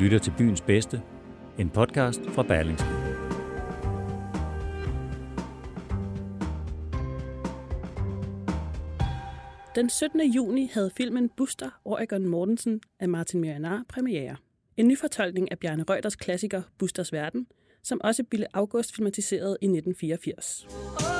lytter til Byens Bedste, en podcast fra Berlingske. Den 17. juni havde filmen Buster Oregon Mortensen af Martin Miranar premiere. En ny fortolkning af Bjarne Reuters klassiker Busters Verden, som også Bille August filmatiserede i 1984.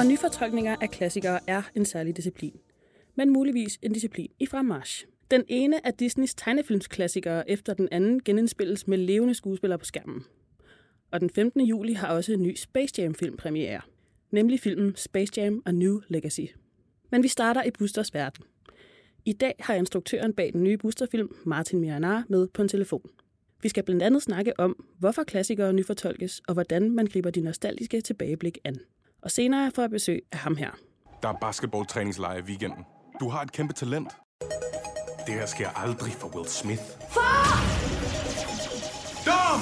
Og nyfortolkninger af klassikere er en særlig disciplin. Men muligvis en disciplin i fremmarsch. Den ene af Disneys tegnefilmsklassikere efter den anden genindspilles med levende skuespillere på skærmen. Og den 15. juli har også en ny Space Jam-film premiere. Nemlig filmen Space Jam A New Legacy. Men vi starter i Boosters verden. I dag har instruktøren bag den nye Booster-film, Martin Miranar, med på en telefon. Vi skal blandt andet snakke om, hvorfor klassikere nyfortolkes, og hvordan man griber de nostalgiske tilbageblik an. Og senere får jeg besøg af ham her. Der er basketballtræningslejr i weekenden. Du har et kæmpe talent. Det her sker aldrig for Will Smith. Far! Dom!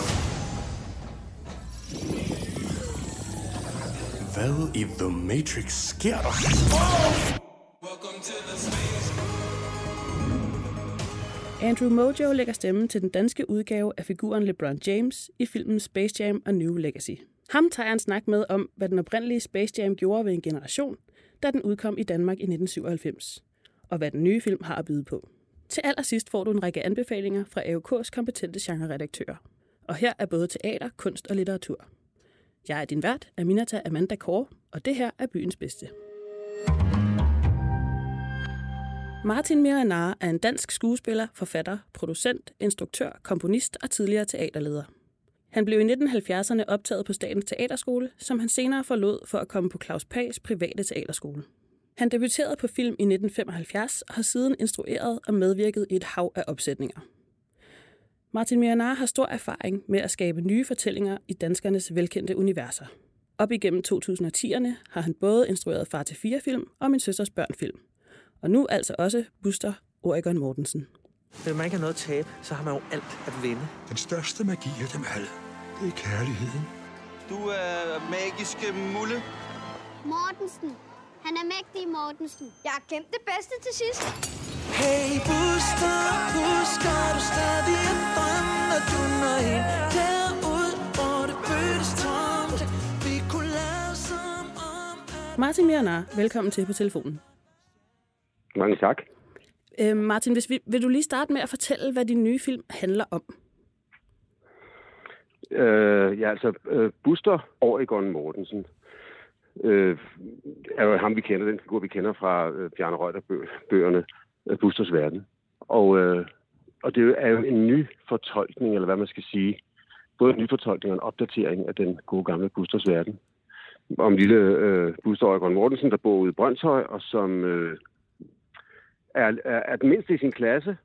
Hvad i The Matrix sker der? Oh! Andrew Mojo lægger stemme til den danske udgave af figuren LeBron James i filmen Space Jam A New Legacy. Ham tager jeg en snak med om, hvad den oprindelige Space Jam gjorde ved en generation, da den udkom i Danmark i 1997, og hvad den nye film har at byde på. Til allersidst får du en række anbefalinger fra AOK's kompetente genreredaktører. Og her er både teater, kunst og litteratur. Jeg er din vært, Aminata Amanda Kåre, og det her er byens bedste. Martin Miranar er en dansk skuespiller, forfatter, producent, instruktør, komponist og tidligere teaterleder. Han blev i 1970'erne optaget på Statens Teaterskole, som han senere forlod for at komme på Claus Pags private teaterskole. Han debuterede på film i 1975 og har siden instrueret og medvirket i et hav af opsætninger. Martin Miranar har stor erfaring med at skabe nye fortællinger i danskernes velkendte universer. Op igennem 2010'erne har han både instrueret Far til fire film og Min Søsters Børn film. Og nu altså også Buster Oregon Mortensen. Hvis man ikke har noget at tabe, så har man jo alt at vinde. Den største magi af dem alle, det er kærligheden. Du er magiske mulle. Mortensen. Han er mægtig Mortensen. Jeg har gemt det bedste til sidst. Hey Buster, husker du stadig at drømme, når du når ind derud, hvor det føles tomt. Vi kunne lade som om. Martin Miranar, velkommen til på telefonen. Mange tak. Øh, Martin, hvis vi, vil du lige starte med at fortælle, hvad din nye film handler om? Øh, ja, altså, øh, Buster Oregon Mortensen øh, er jo ham, vi kender, den figur, vi kender fra øh, Bjarne Reuter-bøgerne, øh, Busters Verden. Og, øh, og det er jo en ny fortolkning, eller hvad man skal sige, både en ny fortolkning og en opdatering af den gode gamle Busters Verden. Om lille øh, Buster Oregon Mortensen, der bor ude i Brøndshøj, og som øh, er, er, er den mindste i sin klasse,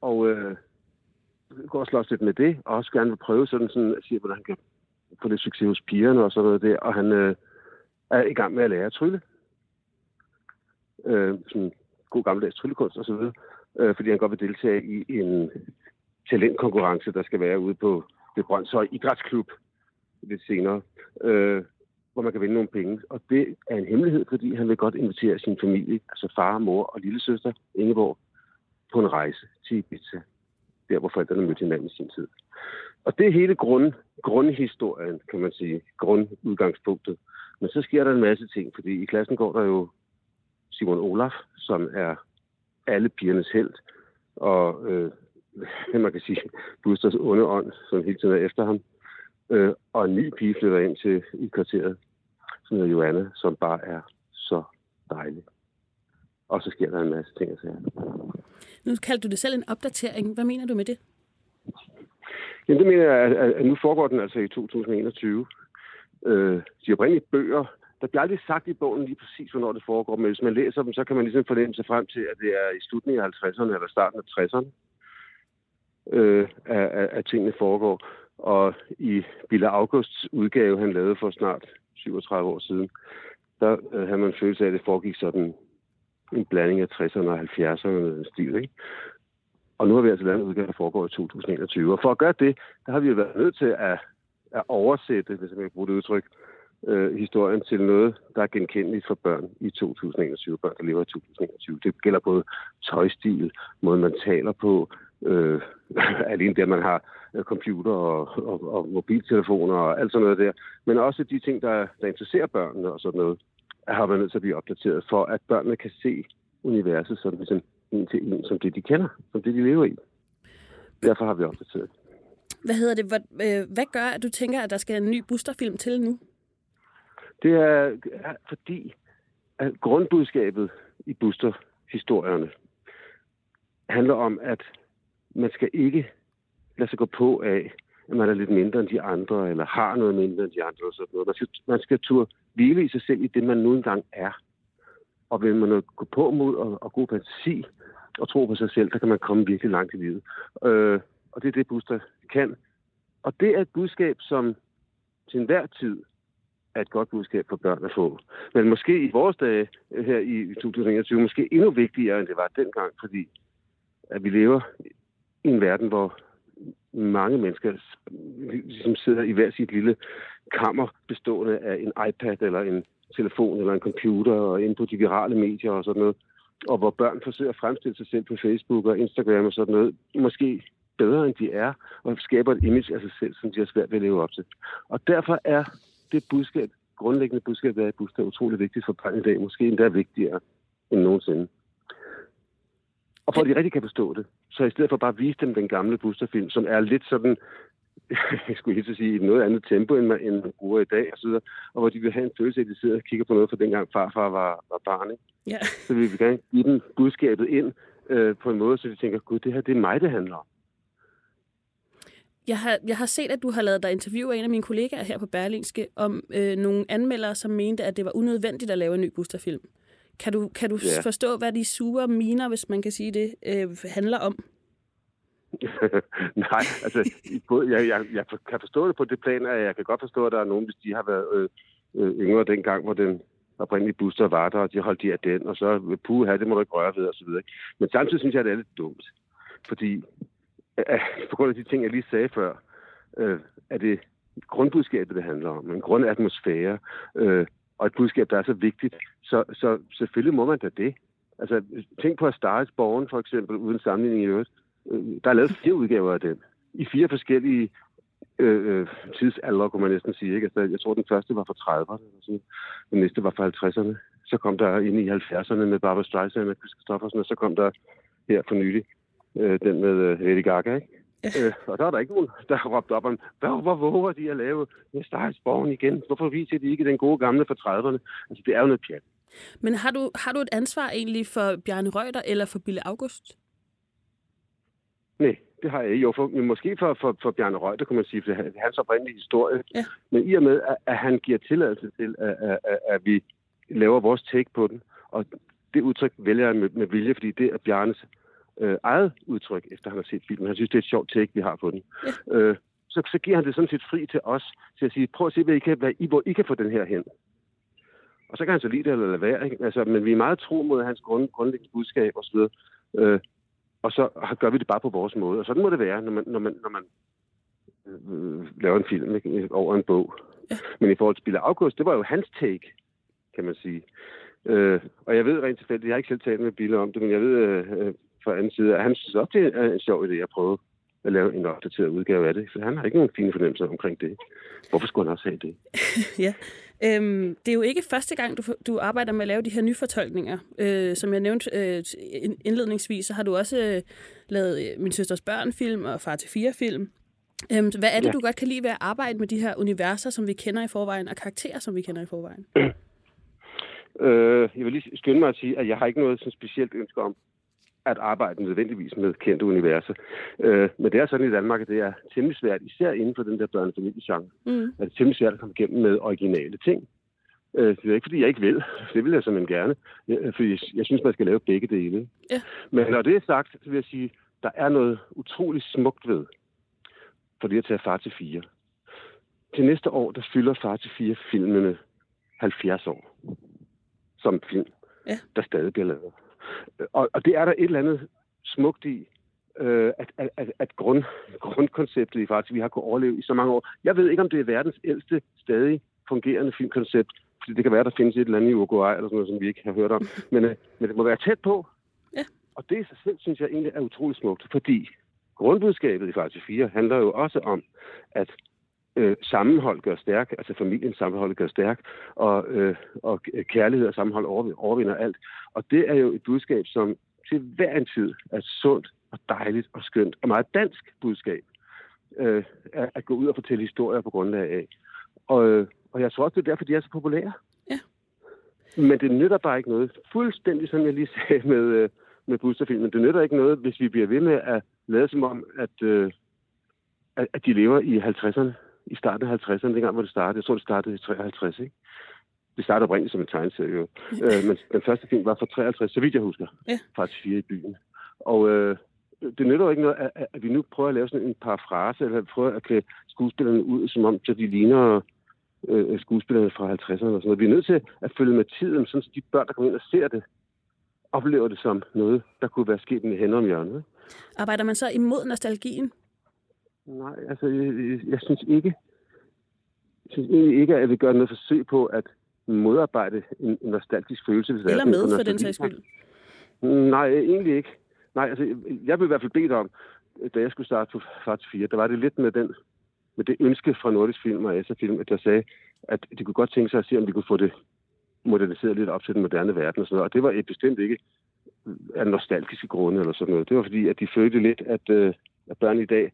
og øh, går og slås lidt med det, og også gerne vil prøve sådan, sådan at sige, hvordan han kan få lidt succes hos pigerne og sådan noget der, og han øh, er i gang med at lære at trylle. Øh, sådan god gammeldags tryllekunst og så videre, øh, fordi han godt vil deltage i en talentkonkurrence, der skal være ude på det Brøndshøj Idrætsklub lidt senere. Øh, hvor man kan vinde nogle penge. Og det er en hemmelighed, fordi han vil godt invitere sin familie, altså far, mor og lille søster Ingeborg, på en rejse til Ibiza, der hvor forældrene mødte hinanden i sin tid. Og det er hele grund, grundhistorien, kan man sige, grundudgangspunktet. Men så sker der en masse ting, fordi i klassen går der jo Simon Olaf, som er alle pigernes held, og øh, man kan sige, Busters onde ånd, som hele tiden er efter ham. Øh, og en ny pige flytter ind til i kvarteret, hedder Joanna, som bare er så dejlig. Og så sker der en masse ting. Altså. Nu kaldte du det selv en opdatering. Hvad mener du med det? Jamen, det mener jeg, at, at, nu foregår den altså i 2021. Øh, de oprindelige bøger, der bliver aldrig sagt i bogen lige præcis, hvornår det foregår, men hvis man læser dem, så kan man ligesom fornemme sig frem til, at det er i slutningen af 50'erne eller starten af 60'erne, øh, at, at, at tingene foregår. Og Bille Augusts udgave, han lavede for snart 37 år siden, der øh, havde man følelse af, at det foregik sådan en blanding af 60'erne og 70'erne stil, ikke? Og nu har vi altså lavet en udgave, der foregår i 2021. Og for at gøre det, der har vi jo været nødt til at, at oversætte, hvis jeg kan bruge det udtryk, øh, historien til noget, der er genkendeligt for børn i 2021, børn, der lever i 2021. Det gælder både tøjstil, måden man taler på, øh, alene det, at man har øh, computer og, og, og mobiltelefoner og alt sådan noget der, men også de ting, der, der interesserer børnene og sådan noget, har man nødt til at blive opdateret for, at børnene kan se universet sådan ligesom en til en, som det, de kender, som det, de lever i. Derfor har vi opdateret. Hvad hedder det? Hvad, øh, hvad gør, at du tænker, at der skal en ny boosterfilm til nu? Det er, fordi, at grundbudskabet i booster-historierne handler om, at man skal ikke lade sig gå på af, at man er lidt mindre end de andre, eller har noget mindre end de andre. Og sådan noget. Man skal, man skal turde hvile i sig selv i det, man nu engang er. Og vil man gå på mod og, og god fantasi og tro på sig selv, så kan man komme virkelig langt i livet. Øh, og det er det, Buster kan. Og det er et budskab, som til enhver tid er et godt budskab for børn at få. Men måske i vores dage øh, her i 2021, måske endnu vigtigere, end det var dengang, fordi at vi lever en verden, hvor mange mennesker ligesom sidder i hver sit lille kammer bestående af en iPad eller en telefon eller en computer og ind på de virale medier og sådan noget, og hvor børn forsøger at fremstille sig selv på Facebook og Instagram og sådan noget, måske bedre end de er, og skaber et image af sig selv, som de har svært ved at leve op til. Og derfor er det budskab, grundlæggende budskab, der er i er utrolig vigtigt for børn i dag, måske endda vigtigere end nogensinde. Og for at de rigtig kan forstå det, så i stedet for bare at vise dem den gamle Buster-film, som er lidt sådan, jeg skulle helt sige, i noget andet tempo, end man, end man bruger i dag, og, så videre, og hvor de vil have en følelse af, at de sidder og kigger på noget fra dengang farfar var, var barn. Ikke? Ja. Så vil vi gerne give dem budskabet ind øh, på en måde, så de tænker, gud, det her det er mig, det handler om. Jeg har, jeg har set, at du har lavet dig interview af en af mine kollegaer her på Berlingske om øh, nogle anmeldere, som mente, at det var unødvendigt at lave en ny Buster-film. Kan du, kan du Ja. forstå, hvad de sure miner, hvis man kan sige det, øh, handler om? Nej, altså, både, jeg, jeg, jeg kan forstå det på det plan, at jeg kan godt forstå, at der er nogen, hvis de har været øh, øh, yngre dengang, hvor den oprindelige booster var der, og de holdt de af den, og så puha, det må du ikke røre ved, og så videre. Men samtidig synes jeg, at det er lidt dumt, fordi øh, på grund af de ting, jeg lige sagde før, øh, er det grundbudskabet, det handler om, en grundatmosfære, øh, og et budskab, der er så vigtigt, så, så selvfølgelig må man da det. Altså, tænk på at starte Borgen, for eksempel, uden sammenligning i øvrigt. Øh, der er lavet fire udgaver af den. I fire forskellige øh, øh tidsalder, kunne man næsten sige. Ikke? Altså, jeg tror, den første var fra 30'erne, eller den næste var fra 50'erne. Så kom der ind i 70'erne med Barbara Streisand og Chris Christoffersen, og så kom der her for nylig øh, den med øh, Lady Gaga, ikke? Øh, og der er der ikke nogen, der har råbt op om, hvor, hvor våger de at lave Stars Borgen igen? Hvorfor viser de ikke den gode gamle fra 30'erne? Altså, det er jo noget pjat. Men har du, har du et ansvar egentlig for Bjarne Reuter eller for Bille August? Nej, det har jeg ikke. Jo, for, måske for, for, for Bjarne Reuter, kunne man sige, for det er hans oprindelige historie. Ja. Men i og med, at, at han giver tilladelse til, at, at, at, at vi laver vores take på den, og det udtryk vælger jeg med, med vilje, fordi det er Bjarnes øh, eget udtryk, efter han har set filmen. Han synes, det er et sjovt take, vi har på den. Ja. Øh, så, så giver han det sådan set fri til os, til at sige, prøv at se, hvad I kan, hvad I, hvor I kan få den her hen. Og så kan han så lide det eller lade være. Ikke? Altså, men vi er meget tro mod hans grund, grundlæggende budskab osv. Øh, og så gør vi det bare på vores måde. Og sådan må det være, når man, når man, når man øh, laver en film ikke? over en bog. Ja. Men i forhold til Bille August, det var jo hans take, kan man sige. Øh, og jeg ved rent tilfældigt, jeg har ikke selv talt med Bille om det, men jeg ved øh, fra anden side, at han synes også, det er en sjov idé at prøve at lave en opdateret udgave af det. For han har ikke nogen fine fornemmelser omkring det. Hvorfor skulle han også have det? ja. Øhm, det er jo ikke første gang, du, du arbejder med at lave de her nyfortolkninger. Øh, som jeg nævnte øh, indledningsvis, så har du også øh, lavet øh, Min Søsters Børn-film og Far til Fire-film. Øhm, hvad er det, ja. du godt kan lide ved at arbejde med de her universer, som vi kender i forvejen, og karakterer, som vi kender i forvejen? Øh, jeg vil lige skynde mig at sige, at jeg har ikke noget så specielt ønske om at arbejde nødvendigvis med kendte universer. Øh, men det er sådan i Danmark, at det er temmelig svært, især inden for den der børnefamiliegenre, mm. at det er temmelig svært at komme igennem med originale ting. Øh, det er ikke, fordi jeg ikke vil. Det vil jeg simpelthen gerne. Fordi jeg, jeg synes, man skal lave begge dele. Ja. Men når det er sagt, så vil jeg sige, der er noget utroligt smukt ved, for det at tage far til fire. Til næste år, der fylder far til fire filmene 70 år som film, ja. der stadig bliver lavet. Og, og det er der et eller andet smukt i, øh, at, at, at, at grund, grundkonceptet i faktisk, vi har kunnet overleve i så mange år. Jeg ved ikke, om det er verdens ældste stadig fungerende filmkoncept, fordi det kan være, der findes et eller andet i Uruguay, eller sådan noget, som vi ikke har hørt om. Men, øh, men det må være tæt på. Ja. Og det i sig selv, synes jeg egentlig er utroligt smukt, fordi grundbudskabet i faktisk 4 handler jo også om, at øh, sammenhold gør stærk, altså familiens sammenhold gør stærk, og, øh, og kærlighed og sammenhold overvinder alt. Og det er jo et budskab, som til hver en tid er sundt og dejligt og skønt, og meget dansk budskab, øh, at, gå ud og fortælle historier på grundlag af. Og, øh, og jeg tror også, det er derfor, de er så populære. Ja. Men det nytter bare ikke noget. Fuldstændig som jeg lige sagde med, øh, med Busterfilmen. Det nytter ikke noget, hvis vi bliver ved med at lade som om, at, øh, at, at de lever i 50'erne i starten af 50'erne, dengang hvor det startede. Jeg tror, det startede i 53, ikke? Det startede oprindeligt som en tegneserie, jo. øh, men den første film var fra 53, så vidt jeg husker. Ja. Fra 4 i byen. Og øh, det nytter jo ikke noget, at, at vi nu prøver at lave sådan en parafrase, eller prøver at klæde skuespillerne ud, som om så de ligner øh, skuespillerne fra 50'erne og sådan noget. Vi er nødt til at følge med tiden, sådan så de børn, der kommer ind og ser det, oplever det som noget, der kunne være sket med hænder om hjørnet. Arbejder man så imod nostalgien? Nej, altså, jeg, jeg synes ikke, jeg synes egentlig ikke, at jeg vil gøre noget forsøg på at modarbejde en, en nostalgisk følelse. Hvis Eller med, for den sags skyld. Nej, egentlig ikke. Nej, altså, jeg blev i hvert fald bedt om, da jeg skulle starte på Fart 4, der var det lidt med, den, med det ønske fra Nordisk Film og Asa Film, at der sagde, at de kunne godt tænke sig at se, om vi kunne få det moderniseret lidt op til den moderne verden og sådan noget. Og det var et bestemt ikke af nostalgiske grunde eller sådan noget. Det var fordi, at de følte lidt, at, øh, at børn i dag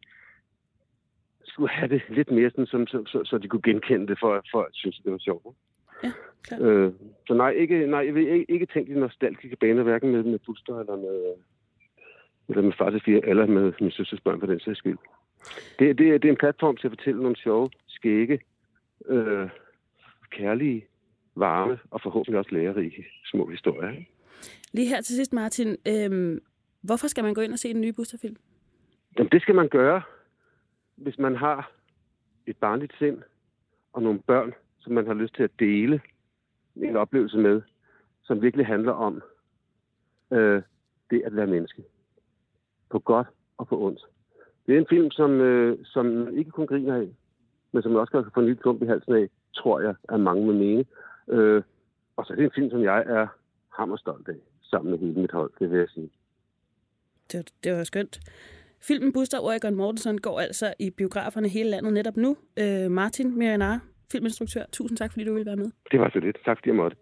skulle have det lidt mere sådan, som, så, så, så de kunne genkende det, for, at synes, det var sjovt. Ja, klar. Øh, så nej, ikke, nej, jeg vil ikke, ikke tænke i nostalgiske baner, hverken med, med Buster eller med, eller med Far til Fire, eller med min søsters børn for den sags skyld. Det, det, det er en platform til at fortælle nogle sjove, skægge, øh, kærlige, varme og forhåbentlig også lærerige små historier. Lige her til sidst, Martin. Øh, hvorfor skal man gå ind og se den nye Busterfilm? Jamen, det skal man gøre, hvis man har et barnligt sind og nogle børn, som man har lyst til at dele en oplevelse med, som virkelig handler om øh, det at være menneske. På godt og på ondt. Det er en film, som, øh, som ikke kun griner af, men som også kan få en lille klump i halsen af, tror jeg, er mange med mene. Øh, og så er det en film, som jeg er hammerstolt af, sammen med hele mit hold, det vil jeg sige. Det, det var skønt. Filmen Buster Oregon Mortensen går altså i biograferne hele landet netop nu. Øh, Martin Miranar, filminstruktør, tusind tak, fordi du ville være med. Det var så lidt. Tak, fordi jeg måtte.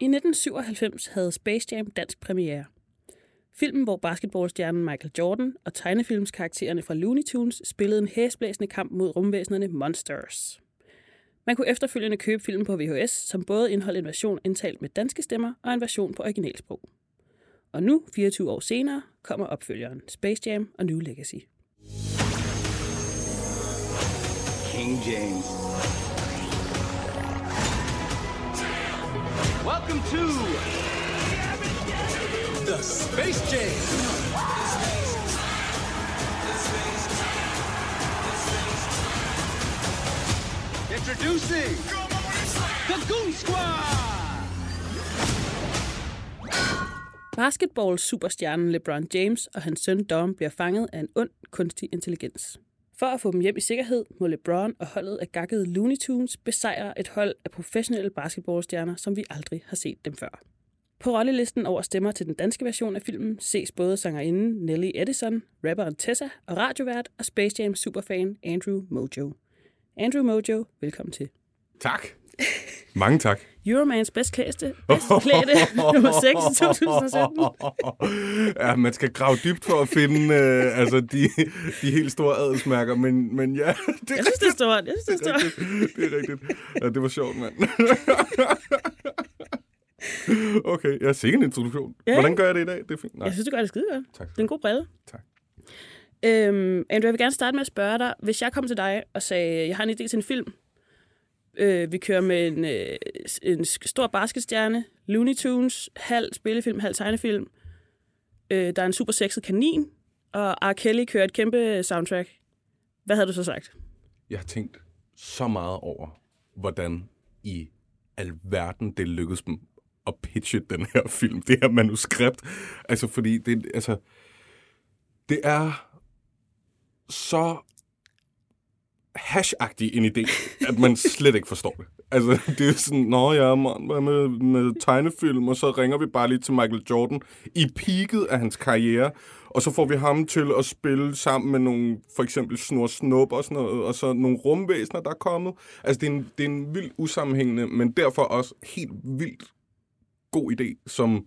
I 1997 havde Space Jam dansk premiere. Filmen, hvor basketballstjernen Michael Jordan og tegnefilmskaraktererne fra Looney Tunes spillede en hæsblæsende kamp mod rumvæsenerne Monsters. Man kunne efterfølgende købe filmen på VHS, som både indeholdt en version indtalt med danske stemmer og en version på originalsprog. Og nu, 24 år senere, kommer opfølgeren Space Jam og New Legacy. King James. Welcome to the Space Jam. Introducing the Goon Squad! Basketball-superstjernen LeBron James og hans søn Dom bliver fanget af en ond kunstig intelligens. For at få dem hjem i sikkerhed, må LeBron og holdet af gakkede Looney Tunes besejre et hold af professionelle basketballstjerner, som vi aldrig har set dem før. På rollelisten over stemmer til den danske version af filmen ses både sangerinden Nelly Edison, rapperen Tessa og radiovært og Space Jam superfan Andrew Mojo. Andrew Mojo, velkommen til. Tak. Mange tak. Euromans bedst klædte, bedst klædte nummer 6 i 2017. ja, man skal grave dybt for at finde øh, altså de, de helt store adelsmærker, men, men ja, det er Jeg synes, det er stort. Jeg synes, det er stort. rigtigt. Det er rigtigt. Ja, det var sjovt, mand. okay, jeg ser en introduktion. Ja. Hvordan gør jeg det i dag? Det er fint. Nej. Jeg synes, du gør det skide godt. Tak Det er en god brille. Tak. Øhm, Andrew, jeg vil gerne starte med at spørge dig, hvis jeg kom til dig og sagde, jeg har en idé til en film. Øh, vi kører med en, øh, en stor basketstjerne, Looney Tunes, halv spillefilm, halv tegnefilm. Øh, der er en super sexet kanin, og R. Kelly kører et kæmpe soundtrack. Hvad havde du så sagt? Jeg har tænkt så meget over, hvordan i alverden det lykkedes dem at pitche den her film, det her manuskript. Altså, fordi det, altså, det er så hashagtig en idé, at man slet ikke forstår det. Altså, det er sådan, nå ja, man, hvad med, med tegnefilm, og så ringer vi bare lige til Michael Jordan i peaket af hans karriere, og så får vi ham til at spille sammen med nogle, for eksempel Snor Snup og sådan noget, og så nogle rumvæsener, der er kommet. Altså, det er en, det er en vildt usammenhængende, men derfor også helt vildt god idé, som,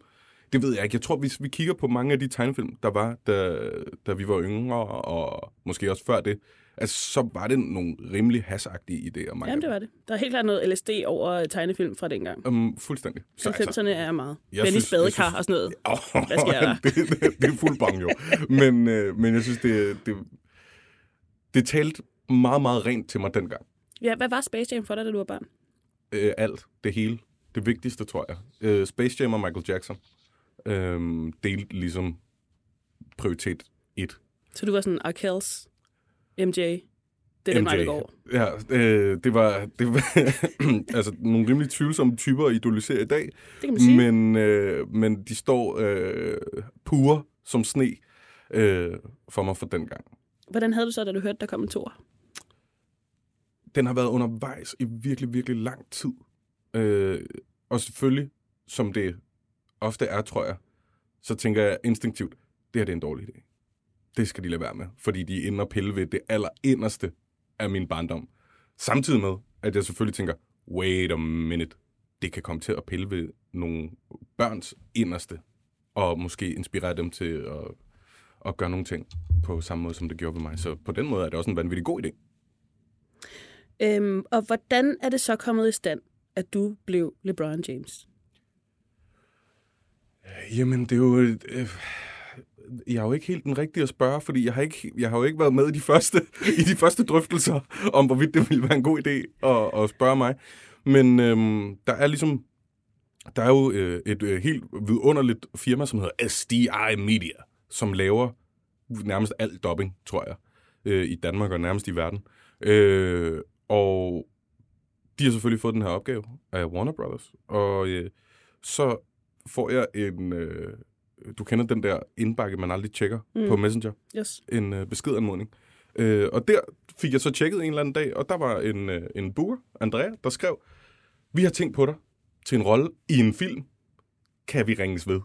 det ved jeg ikke, jeg tror, hvis vi kigger på mange af de tegnefilm, der var, da, da vi var yngre, og måske også før det, altså, så var det nogle rimelig hasagtige idéer. Mange Jamen, det var det. Der er helt klart noget LSD over tegnefilm fra dengang. Um, fuldstændig. Så 90'erne er meget. jeg badekar synes- og sådan noget. Oh, Hvad sker der? det, det, det er fuld bang jo. Men, øh, men jeg synes, det, det, det talte meget, meget rent til mig dengang. Ja, hvad var Space Jam for dig, da du var barn? Øh, alt, det hele. Det vigtigste, tror jeg. Øh, Space Jam og Michael Jackson øh, delte ligesom prioritet 1. Så du var sådan Arkells, MJ. Det er den vej, det går. Ja, øh, det var, det var altså, nogle rimelig tvivlsomme typer at idolisere i dag. Det kan man sige. Men, øh, men de står øh, pure som sne øh, for mig for den gang. Hvordan havde du så, da du hørte, der kom en tor? Den har været undervejs i virkelig, virkelig lang tid. Øh, og selvfølgelig, som det ofte er, tror jeg, så tænker jeg instinktivt, det her det er en dårlig idé. Det skal de lade være med, fordi de er inde og pille ved det allerinderste af min barndom. Samtidig med, at jeg selvfølgelig tænker, wait a minute, det kan komme til at pille ved nogle børns inderste, og måske inspirere dem til at, at gøre nogle ting på samme måde, som det gjorde ved mig. Så på den måde er det også en vanvittig god idé. Øhm, og hvordan er det så kommet i stand, at du blev LeBron James? Jamen, det er jo... Øh, jeg er jo ikke helt den rigtige at spørge, fordi jeg har, ikke, jeg har jo ikke været med i de første, i de første drøftelser om, hvorvidt det ville være en god idé at, at spørge mig. Men øhm, der er ligesom... Der er jo øh, et øh, helt vidunderligt firma, som hedder SDI Media, som laver nærmest alt dobbing, tror jeg, øh, i Danmark og nærmest i verden. Øh, og de har selvfølgelig fået den her opgave af Warner Brothers. Og øh, så får jeg en... Øh, du kender den der indbakke, man aldrig tjekker Mm. på Messenger. Yes. En øh, beskedanmodning. Øh, og der fik jeg så tjekket en eller anden dag, og der var en, øh, en booker, Andrea, der skrev, vi har tænkt på dig til en rolle i en film. Kan vi ringes ved?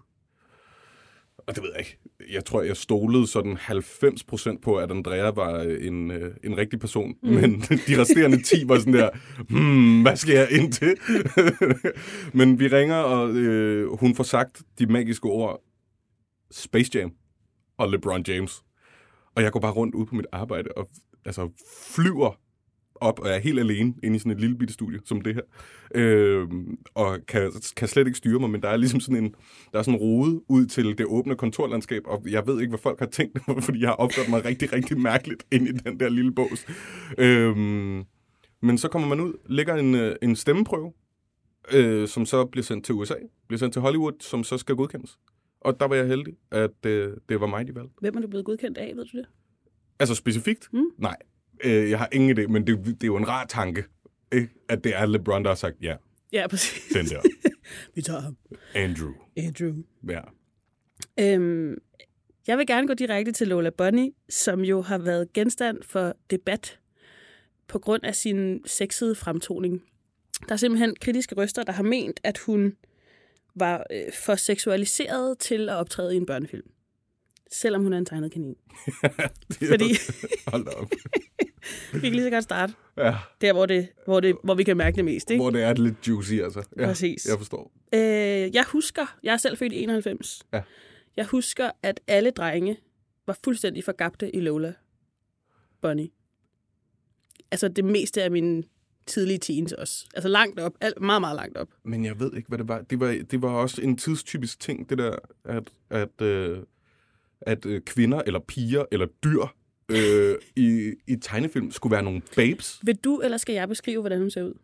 Og det ved jeg ikke. Jeg tror, jeg stolede sådan 90% på, at Andrea var øh, en, øh, en rigtig person. Mm. Men de resterende 10 var sådan der, hmm, hvad skal jeg ind til? Men vi ringer, og øh, hun får sagt de magiske ord, Space Jam og LeBron James. Og jeg går bare rundt ud på mit arbejde og altså, flyver op og er helt alene inde i sådan et lille bitte studie som det her. Øh, og kan, kan slet ikke styre mig, men der er ligesom sådan en, der er sådan en rode ud til det åbne kontorlandskab, og jeg ved ikke, hvad folk har tænkt, fordi jeg har opført mig rigtig, rigtig mærkeligt ind i den der lille bås. Øh, men så kommer man ud, lægger en, øh, en stemmeprøve, øh, som så bliver sendt til USA, bliver sendt til Hollywood, som så skal godkendes. Og der var jeg heldig, at øh, det var mig, de valgte. Hvem er du blevet godkendt af, ved du det? Altså specifikt? Mm. Nej, øh, jeg har ingen idé, men det, det er jo en rar tanke, ikke? at det er LeBron, der har sagt, ja, Ja, præcis. den der. Vi tager ham. Andrew. Andrew. Ja. Øhm, jeg vil gerne gå direkte til Lola Bunny, som jo har været genstand for debat på grund af sin sexede fremtoning. Der er simpelthen kritiske røster, der har ment, at hun var øh, for seksualiseret til at optræde i en børnefilm. Selvom hun er en tegnet kanin. Fordi Hold op. vi kan lige så godt starte Ja, der, hvor, det, hvor, det, hvor vi kan mærke det mest. Ikke? hvor det er lidt juicy, altså. Ja, Præcis. Jeg forstår. Øh, jeg husker, jeg er selv født i 91. Ja. Jeg husker, at alle drenge var fuldstændig forgabte i Lola Bunny. Altså det meste af mine tidlige teens også. Altså langt op, alt, meget, meget langt op. Men jeg ved ikke, hvad det var. Det var, det var også en tidstypisk ting, det der, at, at, øh, at øh, kvinder eller piger eller dyr øh, i, i tegnefilm skulle være nogle babes Vil du, eller skal jeg beskrive, hvordan hun ser ud?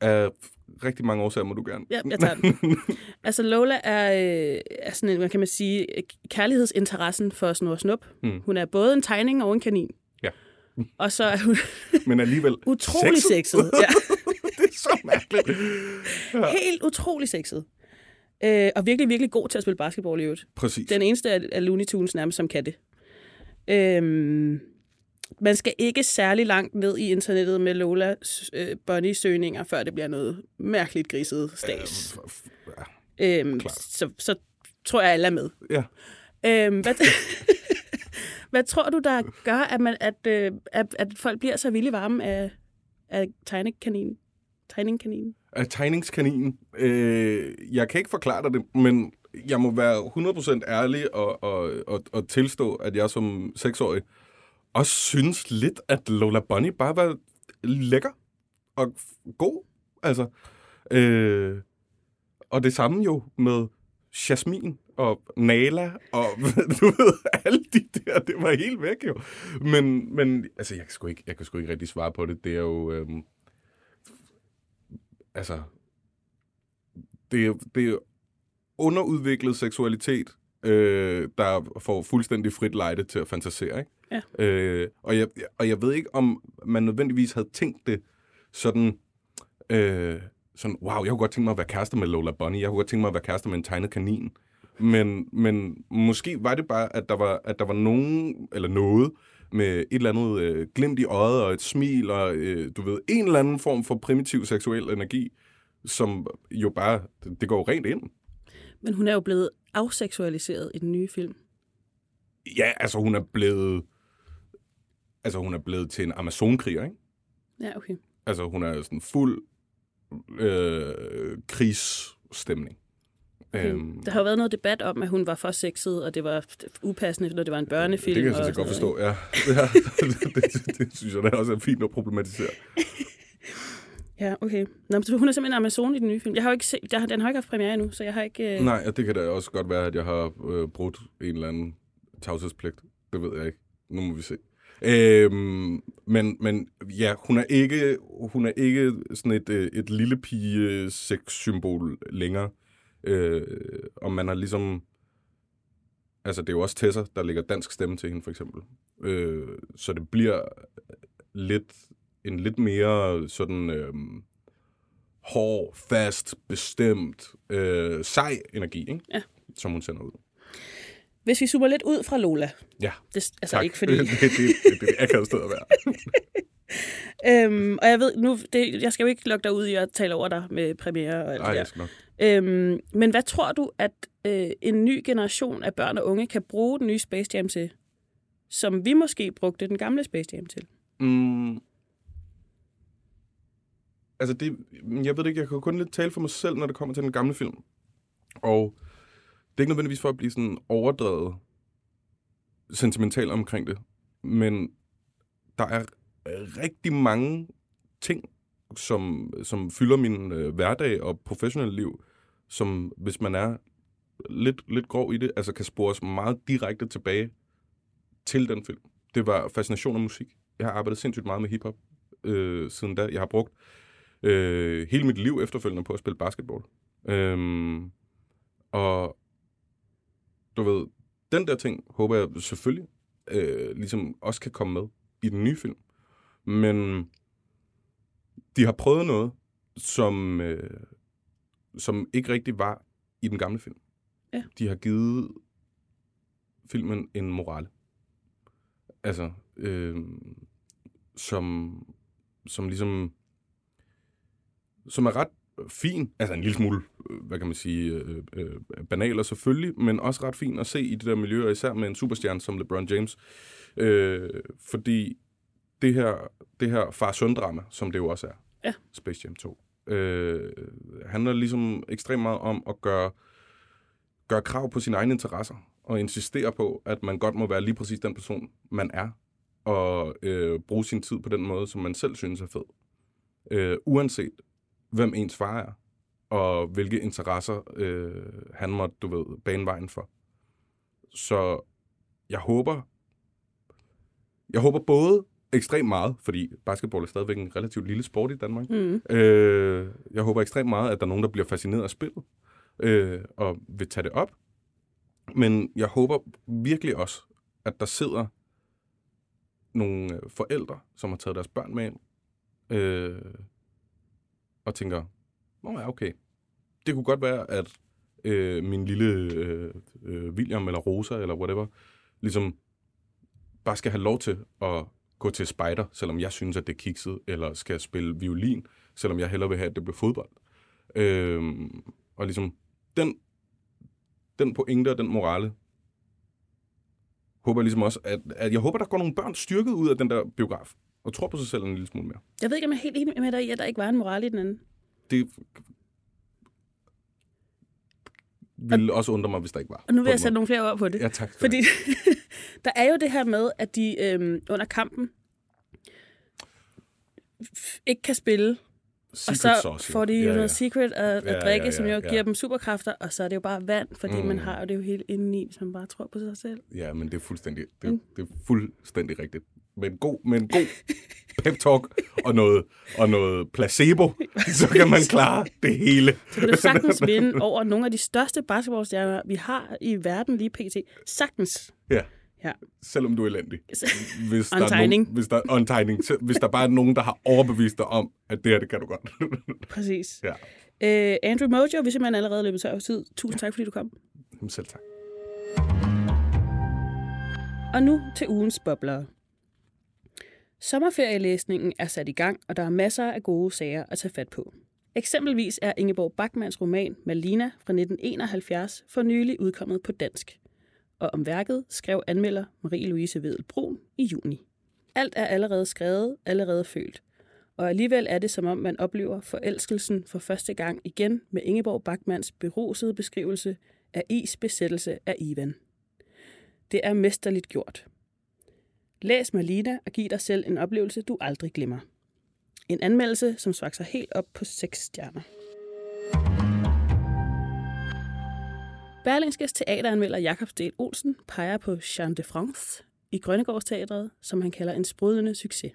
af rigtig mange årsager, må du gerne. Ja, jeg tager den. Altså Lola er, øh, er sådan en, hvad kan man sige, kærlighedsinteressen for Snor Snup. Mm. Hun er både en tegning og en kanin. Ja. Og så er hun Men alligevel utrolig sexet. Ja. det er så mærkeligt. Helt utrolig sexet. Øh, og virkelig, virkelig god til at spille basketball i øvrigt. Præcis. Den eneste af, af Looney Tunes nærmest, som kan det. Øhm, man skal ikke særlig langt ned i internettet med Lola øh, Bunny-søgninger, før det bliver noget mærkeligt griset stas. Øh, f- f- ja. Øhm, så, så tror jeg, alle er med. Ja. Øhm, hvad, hvad tror du, der gør, at, man, at, øh, at, at folk bliver så vilde varme af, af tegnekaninen? Tegningkaninen? Af tegningskaninen. Øh, jeg kan ikke forklare dig det, men jeg må være 100% ærlig og, og, og, og tilstå, at jeg som seksårig også synes lidt, at Lola Bunny bare var lækker og god. Altså, øh, og det samme jo med Jasmine og Nala og du ved, alle de der, det var helt væk jo. Men, men altså, jeg kan, sgu ikke, jeg kan sgu ikke rigtig svare på det. Det er jo... Øh, altså, det er, det er underudviklet seksualitet, øh, der får fuldstændig frit lejde til at fantasere, ikke? Ja. Øh, og, jeg, og jeg ved ikke, om man nødvendigvis havde tænkt det sådan, øh, sådan, wow, jeg kunne godt tænke mig at være kærester med Lola Bunny, jeg kunne godt tænke mig at være kærester med en tegnet kanin. Men, men måske var det bare, at der var, at der var nogen, eller noget, med et eller andet øh, glimt i øjet og et smil og, øh, du ved, en eller anden form for primitiv seksuel energi, som jo bare, det, det går rent ind. Men hun er jo blevet afseksualiseret i den nye film. Ja, altså hun er blevet, altså hun er blevet til en Amazonkriger, ikke? Ja, okay. Altså hun er sådan fuld øh, krigsstemning. okay. Øhm, Der har jo været noget debat om, at hun var for sexet, og det var upassende, når det var en børnefilm. det kan jeg sådan set godt forstå, ja. ja det, det, det, synes jeg da også er fint at problematisere. Ja, okay. Nå, men så hun er simpelthen Amazon i den nye film. Jeg har jo ikke set, jeg har, den har ikke haft premiere endnu, så jeg har ikke... Øh... Nej, og det kan da også godt være, at jeg har øh, brudt en eller anden tavshedspligt. Det ved jeg ikke. Nu må vi se. Øhm, men, men ja, hun er ikke, hun er ikke sådan et, øh, et lille pige øh, symbol længere. Øh, og man har ligesom... Altså, det er jo også Tessa, der lægger dansk stemme til hende, for eksempel. Øh, så det bliver lidt en lidt mere sådan øh, hård, fast, bestemt, øh, sej energi, ikke? Ja. som hun sender ud. Hvis vi zoomer lidt ud fra Lola. Ja, Det, altså tak. ikke fordi... det, det, det, det, er et akavet sted at være. øhm, og jeg ved nu, det, jeg skal jo ikke lukke dig ud i at tale over dig med premiere og alt Nej, det der. Øhm, men hvad tror du, at øh, en ny generation af børn og unge kan bruge den nye Space Jam til, som vi måske brugte den gamle Space Jam til? Mm. Altså, det, jeg ved det ikke, jeg kan kun lidt tale for mig selv, når det kommer til den gamle film. Og det er ikke nødvendigvis for at blive sådan overdrevet sentimental omkring det, men der er rigtig mange ting, som, som fylder min øh, hverdag og professionelle liv, som hvis man er lidt, lidt grov i det, altså kan spores meget direkte tilbage til den film. Det var fascination af musik. Jeg har arbejdet sindssygt meget med hiphop øh, siden da. Jeg har brugt øh, hele mit liv efterfølgende på at spille basketball. Øhm, og du ved, den der ting håber jeg selvfølgelig øh, ligesom også kan komme med i den nye film. Men de har prøvet noget, som, øh, som ikke rigtig var i den gamle film. Ja. De har givet filmen en morale. Altså, øh, som, som ligesom, som er ret fin, altså en lille smule hvad kan man sige, øh, øh, banaler selvfølgelig, men også ret fint at se i det der miljø, og især med en superstjerne som LeBron James. Øh, fordi det her, det her far-søn-drama, som det jo også er, Ja. Space Jam 2, øh, handler ligesom ekstremt meget om at gøre, gøre krav på sine egne interesser, og insistere på, at man godt må være lige præcis den person, man er, og øh, bruge sin tid på den måde, som man selv synes er fed. Øh, uanset hvem ens far er, og hvilke interesser øh, han måtte, du ved, bane vejen for. Så jeg håber, jeg håber både ekstremt meget, fordi basketball er stadigvæk en relativt lille sport i Danmark. Mm. Øh, jeg håber ekstremt meget, at der er nogen, der bliver fascineret af spillet, øh, og vil tage det op. Men jeg håber virkelig også, at der sidder nogle forældre, som har taget deres børn med ind, øh, og tænker, Nå ja, okay. Det kunne godt være, at øh, min lille øh, øh, William eller Rosa eller whatever, ligesom bare skal have lov til at gå til spider, selvom jeg synes, at det er kikset, eller skal spille violin, selvom jeg hellere vil have, at det bliver fodbold. Øh, og ligesom den, den pointe og den morale, håber jeg ligesom også, at, at jeg håber, der går nogle børn styrket ud af den der biograf, og tror på sig selv en lille smule mere. Jeg ved ikke, om jeg er helt enig med dig i, at der ikke var en moral i den anden. Det ville også undre mig, hvis der ikke var. Og nu vil jeg sætte nogle flere ord på det. Ja, tak. Fordi der er jo det her med, at de øhm, under kampen ikke kan spille. Secret og så sauce, får de jo Ja, noget ja. secret at, at Ja, drikke, ja, som ja, jo ja. giver dem superkræfter, og så er det jo bare vand, fordi mm. man har jo det jo helt indeni, hvis man bare tror på sig selv. Ja, men det er fuldstændig, det, Mm. det er fuldstændig rigtigt. Med en god, med en god pep talk og noget, og noget placebo, så kan man klare det hele. Så kan du sagtens vinde over nogle af de største basketballstjerner, vi har i verden lige pt. Sagtens. Ja. Ja. Selvom du er elendig. Hvis On der er tegning. Nogen, hvis der, on. Så- Hvis der bare er nogen, der har overbevist dig om, at det her, det kan du godt. Præcis. ja, Øh, Andrew Mojo, vi er simpelthen allerede løbet tør for tid. Tusind tak, fordi du kom. Jamen, selv tak. Og nu til ugens bobler. Sommerferielæsningen er sat i gang, og der er masser af gode sager at tage fat på. Eksempelvis er Ingeborg Bachmanns roman Malina fra 1971 for nylig udkommet på dansk. Og om værket skrev anmelder Marie-Louise Vedel Brun i juni. Alt er allerede skrevet, allerede følt. Og alligevel er det som om, man oplever forelskelsen for første gang igen med Ingeborg Bachmanns berusede beskrivelse af is besættelse af Ivan. Det er mesterligt gjort. Læs Malina og giv dig selv en oplevelse, du aldrig glemmer. En anmeldelse, som svakser helt op på 6 stjerner. Berlingskes teateranmelder Jakob Stel Olsen peger på Jean de France i Grønnegårdsteatret, som han kalder en sprudlende succes.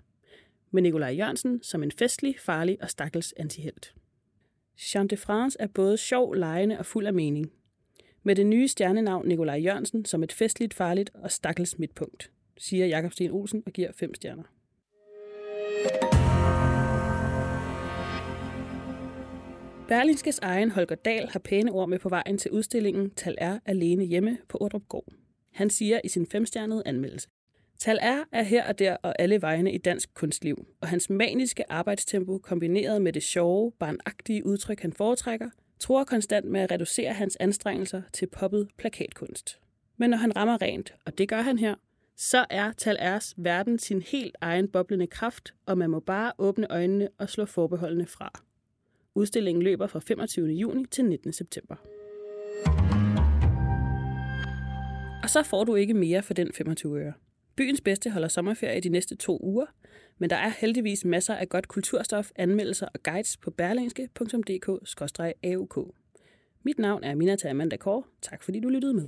Med Nikolaj Jørgensen som en festlig, farlig og stakkels antihelt. Jean de France er både sjov, lejende og fuld af mening. Med det nye stjernenavn Nikolaj Jørgensen som et festligt, farligt og stakkels midtpunkt, siger Jakob Sten Olsen og giver fem stjerner. Berlingskes egen Holger Dahl har pæne ord med på vejen til udstillingen Tal er alene hjemme på Ordrup Gård. Han siger i sin femstjernede anmeldelse. Tal er er her og der og alle vegne i dansk kunstliv, og hans maniske arbejdstempo kombineret med det sjove, barnagtige udtryk, han foretrækker, tror konstant med at reducere hans anstrengelser til poppet plakatkunst. Men når han rammer rent, og det gør han her, så er Tal Rs verden sin helt egen boblende kraft, og man må bare åbne øjnene og slå forbeholdene fra. Udstillingen løber fra 25. juni til 19. september. Og så får du ikke mere for den 25 øre. Byens bedste holder sommerferie de næste to uger, men der er heldigvis masser af godt kulturstof, anmeldelser og guides på berlingske.dk-auk. Mit navn er Minata Amanda Kåre. Tak fordi du lyttede med.